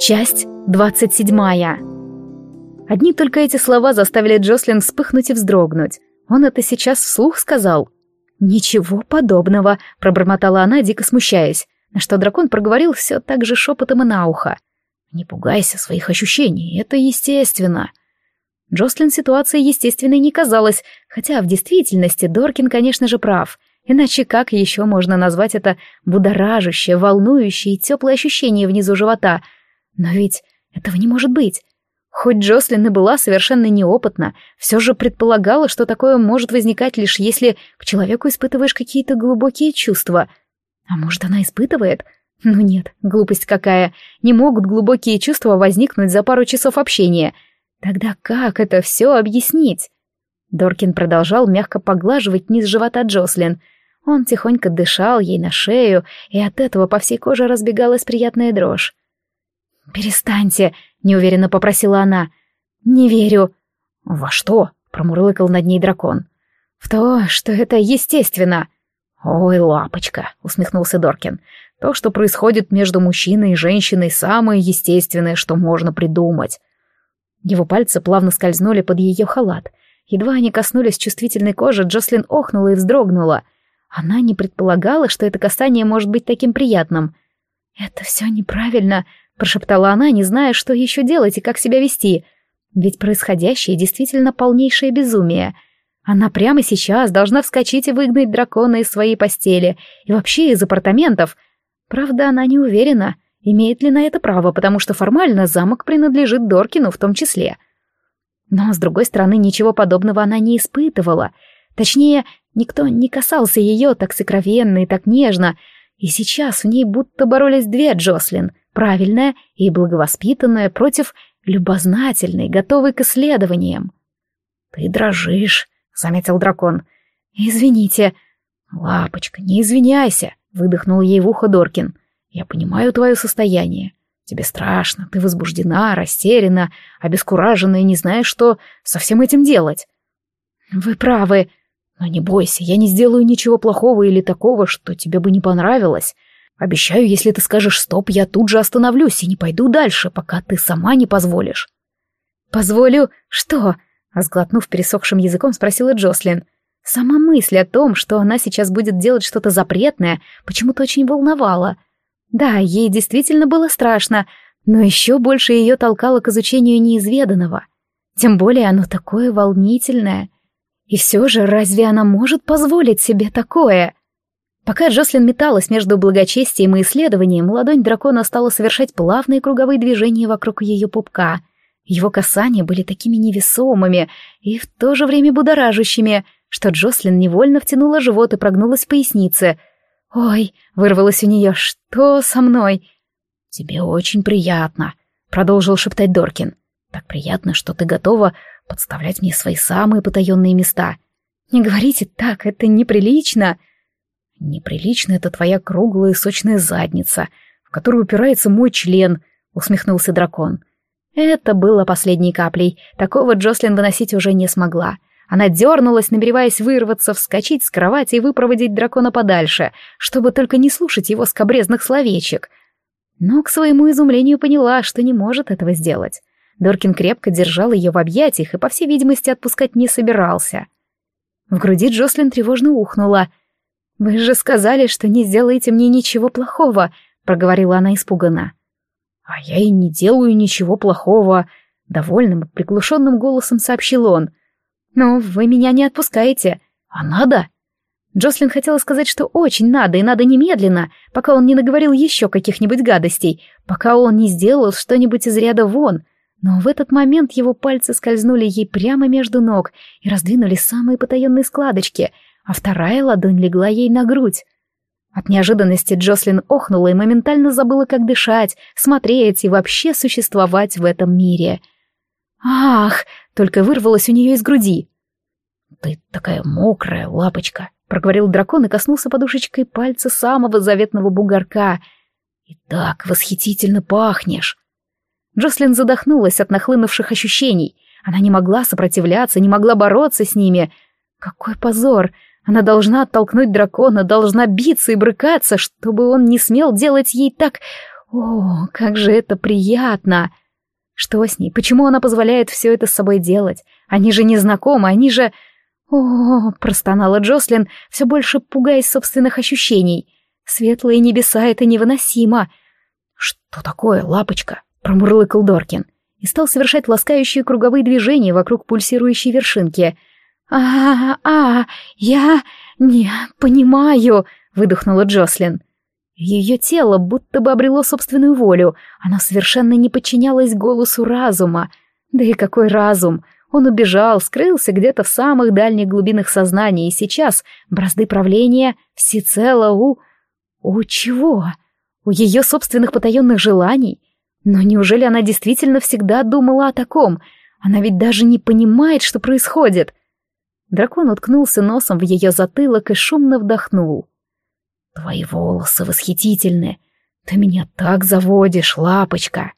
Часть двадцать седьмая. Одни только эти слова заставили Джослин вспыхнуть и вздрогнуть. Он это сейчас вслух сказал. «Ничего подобного», — пробормотала она, дико смущаясь, на что дракон проговорил все так же шепотом и на ухо. «Не пугайся своих ощущений, это естественно». Джослин ситуация естественной не казалась, хотя в действительности Доркин, конечно же, прав. Иначе как еще можно назвать это будоражащее, волнующее и теплое ощущение внизу живота — но ведь этого не может быть. Хоть Джослин и была совершенно неопытна, все же предполагала, что такое может возникать лишь если к человеку испытываешь какие-то глубокие чувства. А может, она испытывает? Ну нет, глупость какая. Не могут глубокие чувства возникнуть за пару часов общения. Тогда как это все объяснить? Доркин продолжал мягко поглаживать низ живота Джослин. Он тихонько дышал ей на шею, и от этого по всей коже разбегалась приятная дрожь. «Перестаньте», — неуверенно попросила она. «Не верю». «Во что?» — промурлыкал над ней дракон. «В то, что это естественно». «Ой, лапочка», — усмехнулся Доркин. «То, что происходит между мужчиной и женщиной, самое естественное, что можно придумать». Его пальцы плавно скользнули под ее халат. Едва они коснулись чувствительной кожи, Джослин охнула и вздрогнула. Она не предполагала, что это касание может быть таким приятным. «Это все неправильно», прошептала она, не зная, что еще делать и как себя вести. Ведь происходящее действительно полнейшее безумие. Она прямо сейчас должна вскочить и выгнать дракона из своей постели и вообще из апартаментов. Правда, она не уверена, имеет ли на это право, потому что формально замок принадлежит Доркину в том числе. Но, с другой стороны, ничего подобного она не испытывала. Точнее, никто не касался ее так сокровенно и так нежно, и сейчас в ней будто боролись две Джослин — правильная и благовоспитанная против любознательной, готовой к исследованиям. «Ты дрожишь», — заметил дракон. «Извините». «Лапочка, не извиняйся», — выдохнул ей в ухо Доркин. «Я понимаю твое состояние. Тебе страшно, ты возбуждена, растеряна, обескуражена и не знаешь, что со всем этим делать». «Вы правы. Но не бойся, я не сделаю ничего плохого или такого, что тебе бы не понравилось. Обещаю, если ты скажешь «стоп», я тут же остановлюсь и не пойду дальше, пока ты сама не позволишь». «Позволю? Что?» — сглотнув пересохшим языком, спросила Джослин. Сама мысль о том, что она сейчас будет делать что-то запретное, почему-то очень волновала. Да, ей действительно было страшно, но еще больше ее толкало к изучению неизведанного. Тем более оно такое волнительное. И все же, разве она может позволить себе такое? Пока Джослин металась между благочестием и исследованием, ладонь дракона стала совершать плавные круговые движения вокруг ее пупка. Его касания были такими невесомыми и в то же время будоражащими, что Джослин невольно втянула живот и прогнулась в пояснице. «Ой!» — вырвалось у нее. «Что со мной?» «Тебе очень приятно», — продолжил шептать Доркин. «Так приятно, что ты готова подставлять мне свои самые потаенные места». «Не говорите так, это неприлично!» «Неприлично это твоя круглая и сочная задница, в которую упирается мой член», — усмехнулся дракон. Это было последней каплей. Такого Джослин выносить уже не смогла. Она дернулась, намереваясь вырваться, вскочить с кровати и выпроводить дракона подальше, чтобы только не слушать его скобрезных словечек. Но к своему изумлению поняла, что не может этого сделать. Доркин крепко держал ее в объятиях и, по всей видимости, отпускать не собирался. В груди Джослин тревожно ухнула — «Вы же сказали, что не сделаете мне ничего плохого», — проговорила она испуганно. «А я и не делаю ничего плохого», — довольным, приглушенным голосом сообщил он. «Но вы меня не отпускаете. А надо?» Джослин хотела сказать, что очень надо, и надо немедленно, пока он не наговорил еще каких-нибудь гадостей, пока он не сделал что-нибудь из ряда вон. Но в этот момент его пальцы скользнули ей прямо между ног и раздвинули самые потаенные складочки — а вторая ладонь легла ей на грудь. От неожиданности Джослин охнула и моментально забыла, как дышать, смотреть и вообще существовать в этом мире. «Ах!» — только вырвалось у нее из груди. «Ты такая мокрая, лапочка!» — проговорил дракон и коснулся подушечкой пальца самого заветного бугорка. «И так восхитительно пахнешь!» Джослин задохнулась от нахлынувших ощущений. Она не могла сопротивляться, не могла бороться с ними. Какой позор! Она должна оттолкнуть дракона, должна биться и брыкаться, чтобы он не смел делать ей так... О, как же это приятно! Что с ней? Почему она позволяет все это с собой делать? Они же не знакомы, они же... О, простонала Джослин, все больше пугаясь собственных ощущений. Светлые небеса — это невыносимо. Что такое, лапочка? Промурлыкал Доркин и стал совершать ласкающие круговые движения вокруг пульсирующей вершинки. «А, а, я не понимаю», — выдохнула Джослин. Ее тело будто бы обрело собственную волю, оно совершенно не подчинялось голосу разума. Да и какой разум! Он убежал, скрылся где-то в самых дальних глубинах сознания, и сейчас бразды правления всецело у... У чего? У ее собственных потаенных желаний? Но неужели она действительно всегда думала о таком? Она ведь даже не понимает, что происходит. Дракон уткнулся носом в ее затылок и шумно вдохнул. «Твои волосы восхитительны. Ты меня так заводишь, лапочка!»